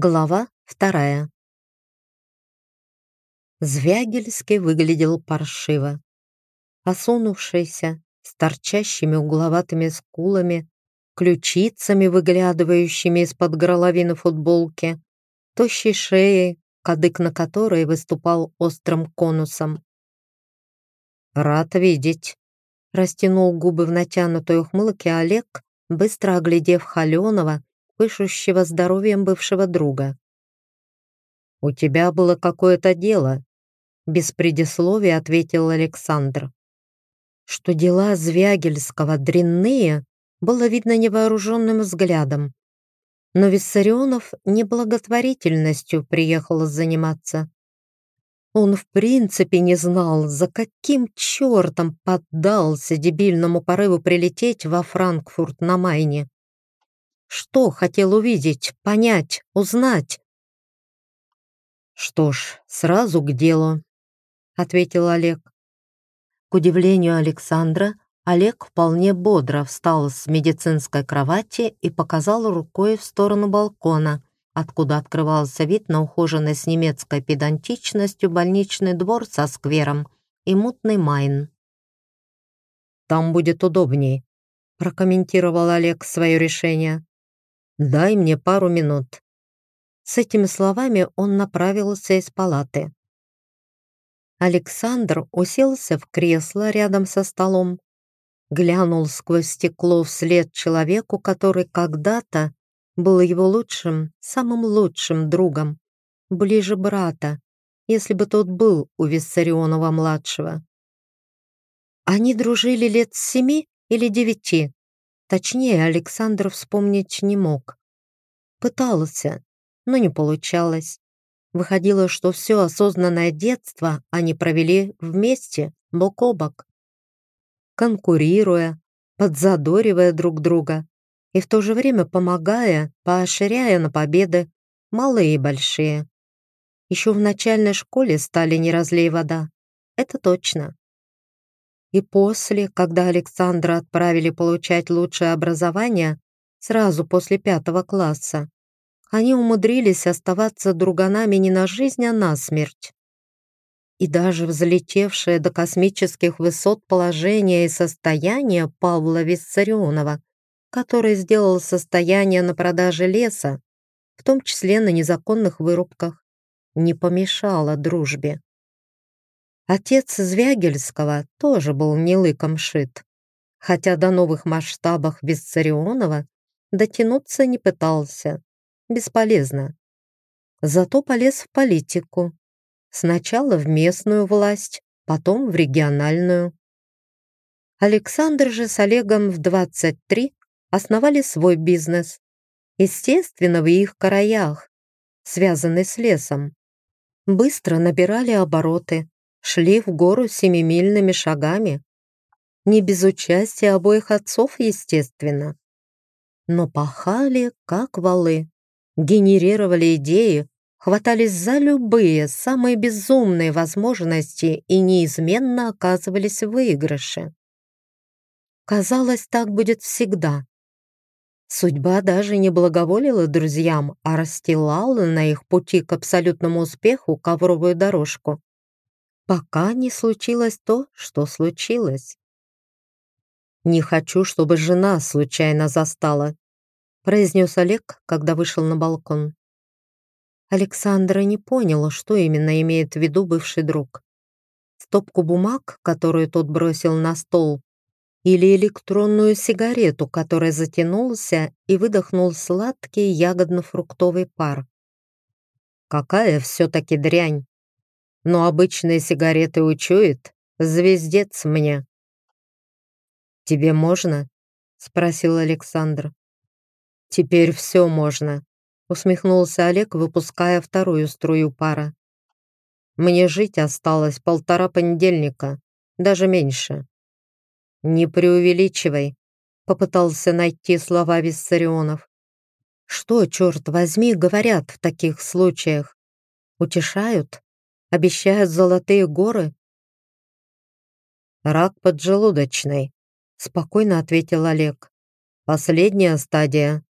Глава вторая. Звягельский выглядел паршиво. Осунувшийся, с торчащими угловатыми скулами, ключицами, выглядывающими из-под горловины футболки, тощей шеей, кадык на которой выступал острым конусом. «Рад видеть», — растянул губы в натянутой ухмылке Олег, быстро оглядев Холенова, пышущего здоровьем бывшего друга. «У тебя было какое-то дело», — без предисловия ответил Александр. Что дела Звягельского дрянные, было видно невооруженным взглядом. Но Виссарионов не благотворительностью приехал заниматься. Он в принципе не знал, за каким чертом поддался дебильному порыву прилететь во Франкфурт на Майне. Что хотел увидеть, понять, узнать? «Что ж, сразу к делу», — ответил Олег. К удивлению Александра, Олег вполне бодро встал с медицинской кровати и показал рукой в сторону балкона, откуда открывался вид на ухоженный с немецкой педантичностью больничный двор со сквером и мутный майн. «Там будет удобней», — прокомментировал Олег свое решение. Дай мне пару минут». С этими словами он направился из палаты. Александр уселся в кресло рядом со столом, глянул сквозь стекло вслед человеку, который когда-то был его лучшим, самым лучшим другом, ближе брата, если бы тот был у Виссарионова-младшего. Они дружили лет с семи или девяти, Точнее, Александр вспомнить не мог. Пытался, но не получалось. Выходило, что все осознанное детство они провели вместе, бок о бок. Конкурируя, подзадоривая друг друга и в то же время помогая, поощряя на победы, малые и большие. Еще в начальной школе стали не разлей вода. Это точно. И после, когда Александра отправили получать лучшее образование, сразу после пятого класса, они умудрились оставаться друганами не на жизнь, а на смерть. И даже взлетевшее до космических высот положение и состояние Павла Виссарионова, который сделал состояние на продаже леса, в том числе на незаконных вырубках, не помешало дружбе. Отец Звягельского тоже был не лыком шит, хотя до новых масштабов Виссарионова дотянуться не пытался. Бесполезно. Зато полез в политику. Сначала в местную власть, потом в региональную. Александр же с Олегом в 23 основали свой бизнес. Естественно, в их краях, связанный с лесом. Быстро набирали обороты, шли в гору семимильными шагами. Не без участия обоих отцов, естественно. Но пахали, как валы, генерировали идеи, хватались за любые, самые безумные возможности и неизменно оказывались в выигрыше. Казалось, так будет всегда. Судьба даже не благоволила друзьям, а расстилала на их пути к абсолютному успеху ковровую дорожку пока не случилось то, что случилось. «Не хочу, чтобы жена случайно застала», произнес Олег, когда вышел на балкон. Александра не поняла, что именно имеет в виду бывший друг. Стопку бумаг, которую тот бросил на стол, или электронную сигарету, которая затянулся и выдохнул сладкий ягодно-фруктовый пар. «Какая все-таки дрянь!» но обычные сигареты учует, звездец мне». «Тебе можно?» — спросил Александр. «Теперь все можно», — усмехнулся Олег, выпуская вторую струю пара. «Мне жить осталось полтора понедельника, даже меньше». «Не преувеличивай», — попытался найти слова Виссарионов. «Что, черт возьми, говорят в таких случаях? Утешают?» Обещают золотые горы?» «Рак поджелудочный», — спокойно ответил Олег. «Последняя стадия.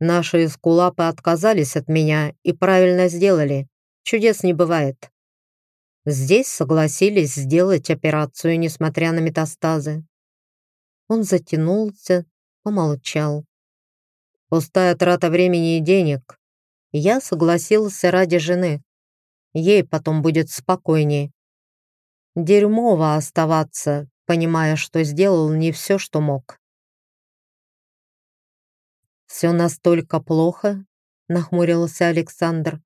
Наши эскулапы отказались от меня и правильно сделали. Чудес не бывает. Здесь согласились сделать операцию, несмотря на метастазы. Он затянулся, помолчал. Пустая трата времени и денег. Я согласился ради жены. Ей потом будет спокойнее. Дерьмово оставаться, понимая, что сделал не все, что мог. «Все настолько плохо?» — нахмурился Александр.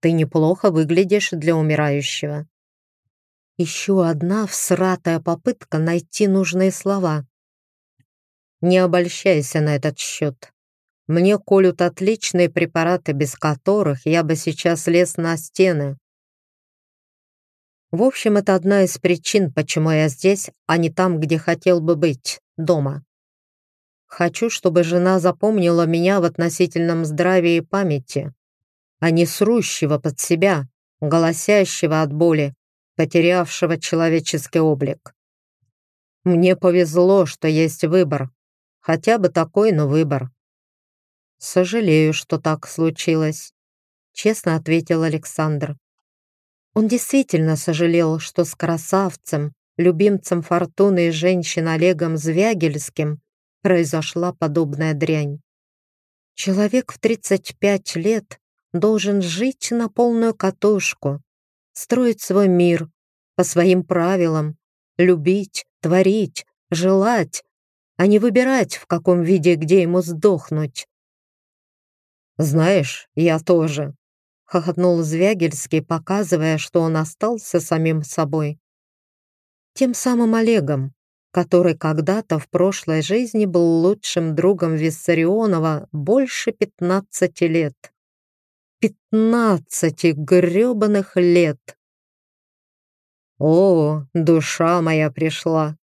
«Ты неплохо выглядишь для умирающего». Еще одна всратая попытка найти нужные слова. «Не обольщайся на этот счет. Мне колют отличные препараты, без которых я бы сейчас лез на стены. В общем, это одна из причин, почему я здесь, а не там, где хотел бы быть, дома. Хочу, чтобы жена запомнила меня в относительном здравии и памяти, а не срущего под себя, голосящего от боли, потерявшего человеческий облик. Мне повезло, что есть выбор. Хотя бы такой, но выбор. «Сожалею, что так случилось», — честно ответил Александр. Он действительно сожалел, что с красавцем, любимцем фортуны и женщин Олегом Звягельским произошла подобная дрянь. Человек в 35 лет должен жить на полную катушку, строить свой мир по своим правилам, любить, творить, желать, а не выбирать, в каком виде где ему сдохнуть. «Знаешь, я тоже», — хохотнул Звягельский, показывая, что он остался самим собой. Тем самым Олегом, который когда-то в прошлой жизни был лучшим другом Виссарионова больше пятнадцати лет. Пятнадцати грёбаных лет! «О, душа моя пришла!»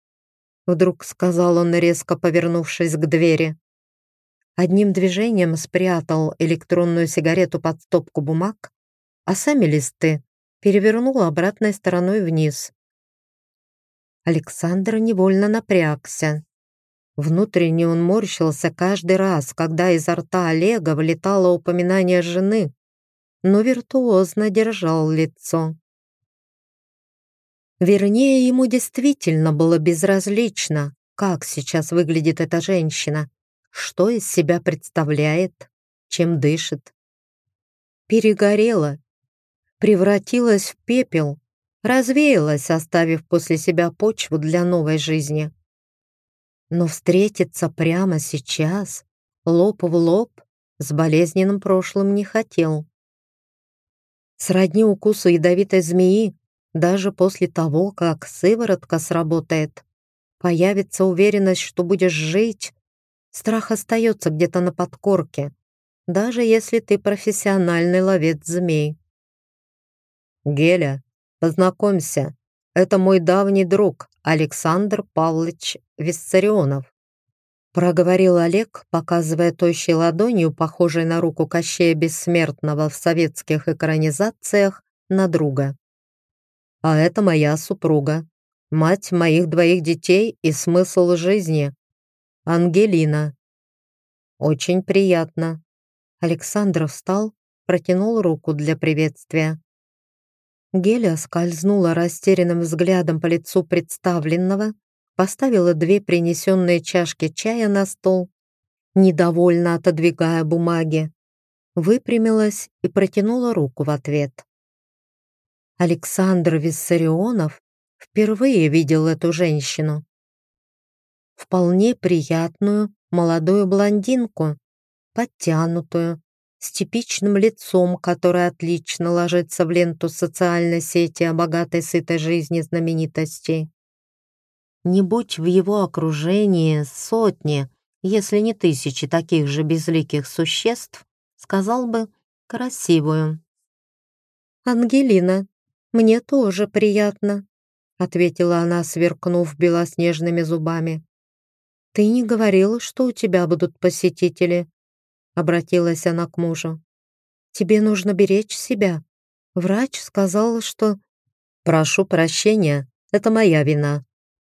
Вдруг сказал он, резко повернувшись к двери. Одним движением спрятал электронную сигарету под стопку бумаг, а сами листы перевернул обратной стороной вниз. Александр невольно напрягся. Внутренне он морщился каждый раз, когда изо рта Олега вылетало упоминание жены, но виртуозно держал лицо. Вернее, ему действительно было безразлично, как сейчас выглядит эта женщина, что из себя представляет, чем дышит. Перегорела, превратилась в пепел, развеялась, оставив после себя почву для новой жизни. Но встретиться прямо сейчас, лоб в лоб, с болезненным прошлым не хотел. Сродни укусу ядовитой змеи, даже после того, как сыворотка сработает, появится уверенность, что будешь жить, Страх остается где-то на подкорке, даже если ты профессиональный ловец змей. Геля, познакомься, это мой давний друг Александр Павлович Виссарионов. Проговорил Олег, показывая тощей ладонью, похожей на руку Кощея Бессмертного в советских экранизациях, на друга. А это моя супруга, мать моих двоих детей и смысл жизни. Ангелина. Очень приятно. Александр встал, протянул руку для приветствия. Геля скользнула растерянным взглядом по лицу представленного, поставила две принесенные чашки чая на стол, недовольно отодвигая бумаги, выпрямилась и протянула руку в ответ. Александр Виссарионов впервые видел эту женщину вполне приятную молодую блондинку, подтянутую, с типичным лицом, которое отлично ложится в ленту социальной сети о богатой сытой жизни знаменитостей. Не будь в его окружении сотни, если не тысячи таких же безликих существ, сказал бы красивую. «Ангелина, мне тоже приятно», ответила она, сверкнув белоснежными зубами. «Ты не говорил, что у тебя будут посетители?» Обратилась она к мужу. «Тебе нужно беречь себя. Врач сказал, что...» «Прошу прощения, это моя вина»,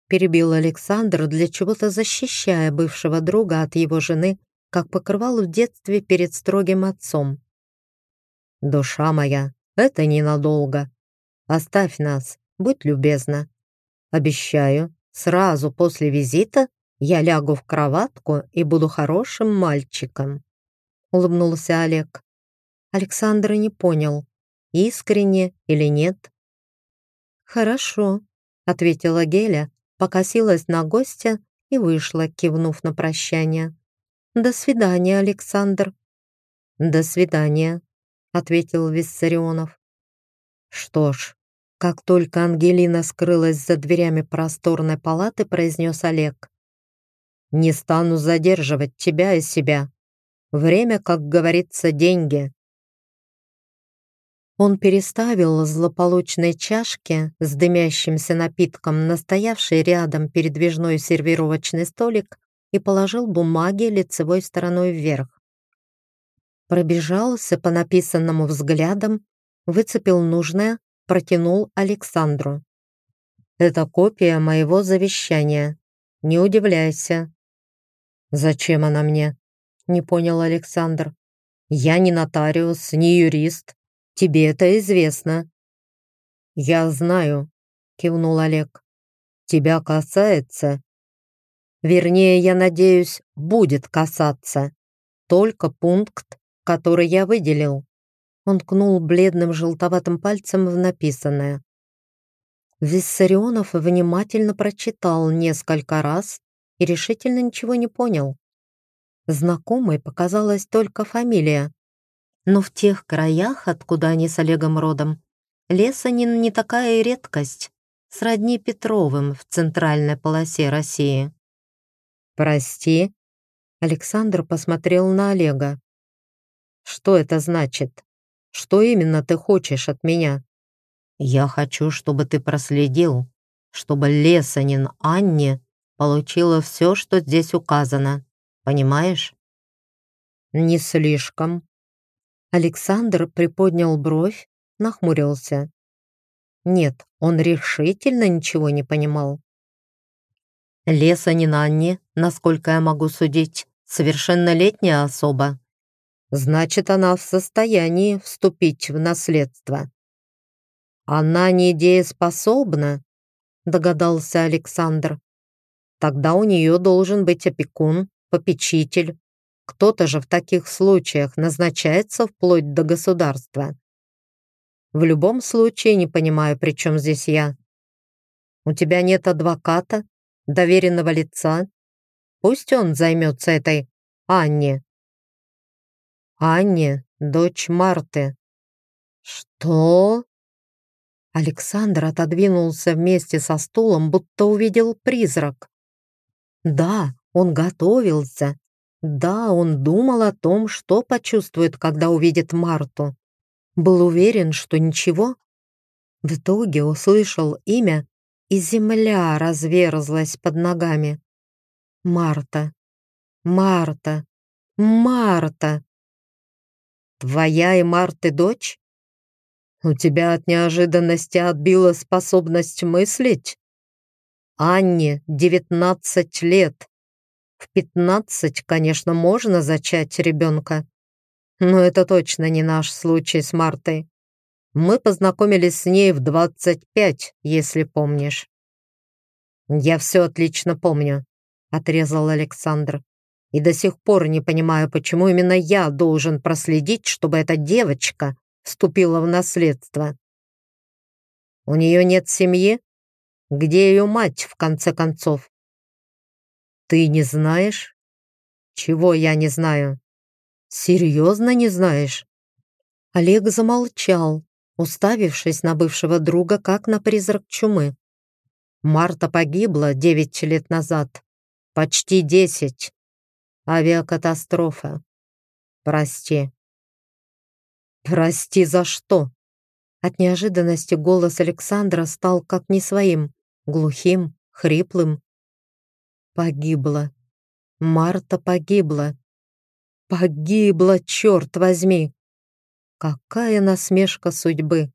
перебил Александр, для чего-то защищая бывшего друга от его жены, как покрывал в детстве перед строгим отцом. «Душа моя, это ненадолго. Оставь нас, будь любезна. Обещаю, сразу после визита я лягу в кроватку и буду хорошим мальчиком», — улыбнулся Олег. Александр не понял, искренне или нет. «Хорошо», — ответила Геля, покосилась на гостя и вышла, кивнув на прощание. «До свидания, Александр». «До свидания», — ответил Виссарионов. «Что ж, как только Ангелина скрылась за дверями просторной палаты, произнес Олег. «Не стану задерживать тебя и себя. Время, как говорится, деньги». Он переставил злополучные чашки с дымящимся напитком на стоявший рядом передвижной сервировочный столик и положил бумаги лицевой стороной вверх. Пробежался по написанному взглядам, выцепил нужное, протянул Александру. «Это копия моего завещания. Не удивляйся». «Зачем она мне?» — не понял Александр. «Я не нотариус, не юрист, Тебе это известно». «Я знаю», — кивнул Олег. «Тебя касается?» «Вернее, я надеюсь, будет касаться. Только пункт, который я выделил». Он ткнул бледным желтоватым пальцем в написанное. Виссарионов внимательно прочитал несколько раз и решительно ничего не понял. Знакомой показалась только фамилия но в тех краях, откуда они с Олегом родом, Лесанин не такая и редкость, сродни Петровым в центральной полосе России. «Прости», — Александр посмотрел на Олега. «Что это значит? Что именно ты хочешь от меня?» «Я хочу, чтобы ты проследил, чтобы Лесанин Анне получила все, что здесь указано. Понимаешь?» «Не слишком», Александр приподнял бровь, нахмурился. Нет, он решительно ничего не понимал. Леса не Нанни, насколько я могу судить, совершеннолетняя особа. Значит, она в состоянии вступить в наследство. Она недееспособна, догадался Александр. Тогда у нее должен быть опекун, попечитель, кто-то же в таких случаях назначается вплоть до государства. В любом случае не понимаю, при чем здесь я. У тебя нет адвоката, доверенного лица. Пусть он займется этой Анне. Анне, дочь Марты. Что? Александр отодвинулся вместе со стулом, будто увидел призрак. Да, он готовился, да, он думал о том, что почувствует, когда увидит Марту. Был уверен, что ничего. В итоге услышал имя, и земля разверзлась под ногами. Марта. Марта. Марта. Твоя и Марты дочь? У тебя от неожиданности отбила способность мыслить? Анне девятнадцать лет. В пятнадцать, конечно, можно зачать ребенка. Но это точно не наш случай с Мартой. Мы познакомились с ней в двадцать пять, если помнишь. «Я все отлично помню», — отрезал Александр. «И до сих пор не понимаю, почему именно я должен проследить, чтобы эта девочка вступила в наследство. У нее нет семьи? Где ее мать, в конце концов? «Ты не знаешь?» «Чего я не знаю?» «Серьезно не знаешь?» Олег замолчал, уставившись на бывшего друга, как на призрак чумы. Марта погибла девять лет назад. Почти десять. Авиакатастрофа. Прости. Прости за что? От неожиданности голос Александра стал как не своим, глухим, хриплым. Погибла. Марта погибла. Погибла, черт возьми! Какая насмешка судьбы!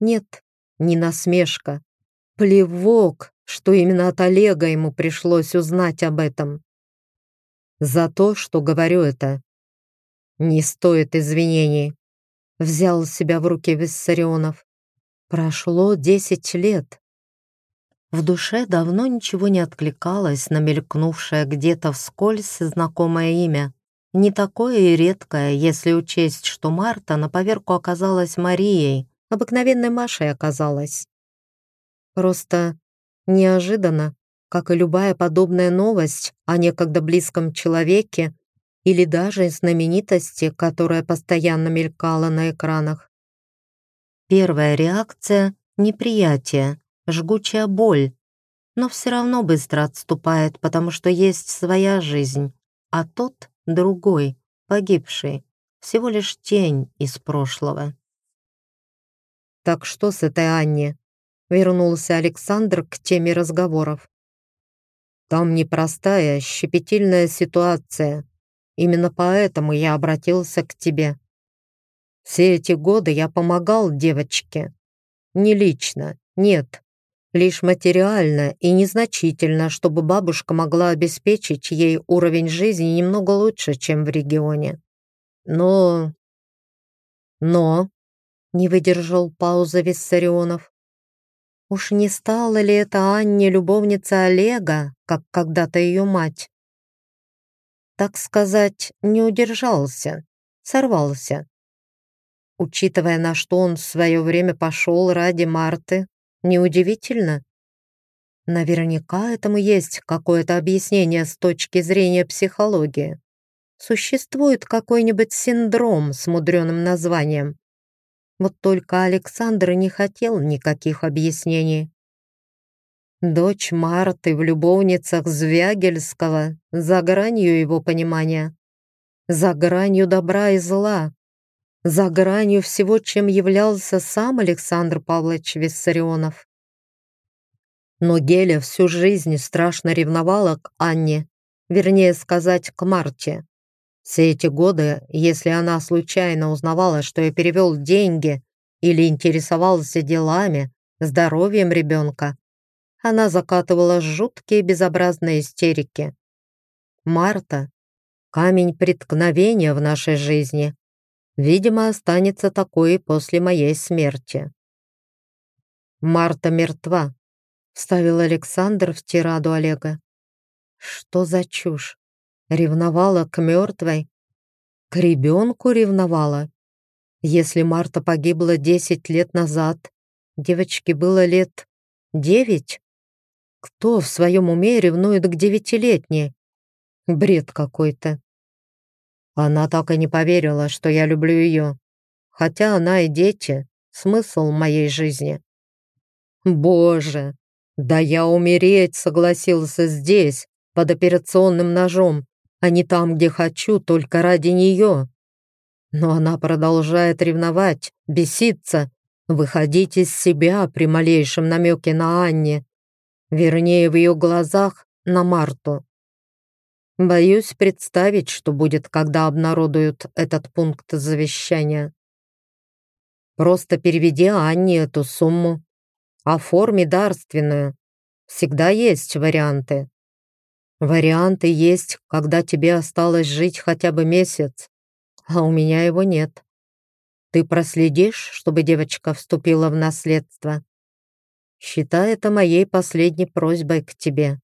Нет, не насмешка. Плевок, что именно от Олега ему пришлось узнать об этом. за то, что говорю это. Не стоит извинений. Взял себя в руки Виссарионов. Прошло десять лет. В душе давно ничего не откликалось на мелькнувшее где-то вскользь знакомое имя. Не такое и редкое, если учесть, что Марта на поверку оказалась Марией, обыкновенной Машей оказалась. Просто неожиданно, как и любая подобная новость о некогда близком человеке или даже знаменитости, которая постоянно мелькала на экранах. Первая реакция — неприятие, жгучая боль, но все равно быстро отступает, потому что есть своя жизнь, а тот — другой, погибший, всего лишь тень из прошлого. «Так что с этой Анне?» — вернулся Александр к теме разговоров. «Там непростая, щепетильная ситуация. Именно поэтому я обратился к тебе. Все эти годы я помогал девочке. Не лично, нет. Лишь материально и незначительно, чтобы бабушка могла обеспечить ей уровень жизни немного лучше, чем в регионе. Но... Но не выдержал паузы Виссарионов. Уж не стала ли это Анне любовница Олега, как когда-то ее мать? Так сказать, не удержался, сорвался. Учитывая, на что он в свое время пошел ради Марты, неудивительно. Наверняка этому есть какое-то объяснение с точки зрения психологии. Существует какой-нибудь синдром с мудреным названием. Вот только Александр не хотел никаких объяснений. Дочь Марты в любовницах Звягельского за гранью его понимания, за гранью добра и зла, за гранью всего, чем являлся сам Александр Павлович Виссарионов. Но Геля всю жизнь страшно ревновала к Анне, вернее сказать, к Марте. Все эти годы, если она случайно узнавала, что я перевел деньги или интересовался делами, здоровьем ребенка, она закатывала жуткие безобразные истерики. Марта — камень преткновения в нашей жизни. Видимо, останется такой и после моей смерти. «Марта мертва», — вставил Александр в тираду Олега. «Что за чушь? Ревновала к мертвой? К ребенку ревновала? Если Марта погибла десять лет назад, девочке было лет девять? Кто в своем уме ревнует к девятилетней? Бред какой-то. Она так и не поверила, что я люблю ее. Хотя она и дети — смысл моей жизни. Боже, да я умереть согласился здесь, под операционным ножом, а не там, где хочу, только ради нее. Но она продолжает ревновать, беситься, выходить из себя при малейшем намеке на Анне, вернее, в ее глазах на Марту. Боюсь представить, что будет, когда обнародуют этот пункт завещания. Просто переведи Анне эту сумму. Оформи дарственную. Всегда есть варианты. Варианты есть, когда тебе осталось жить хотя бы месяц, а у меня его нет. Ты проследишь, чтобы девочка вступила в наследство? Считай это моей последней просьбой к тебе.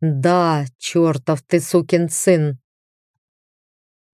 Да, чертов ты сукин сын,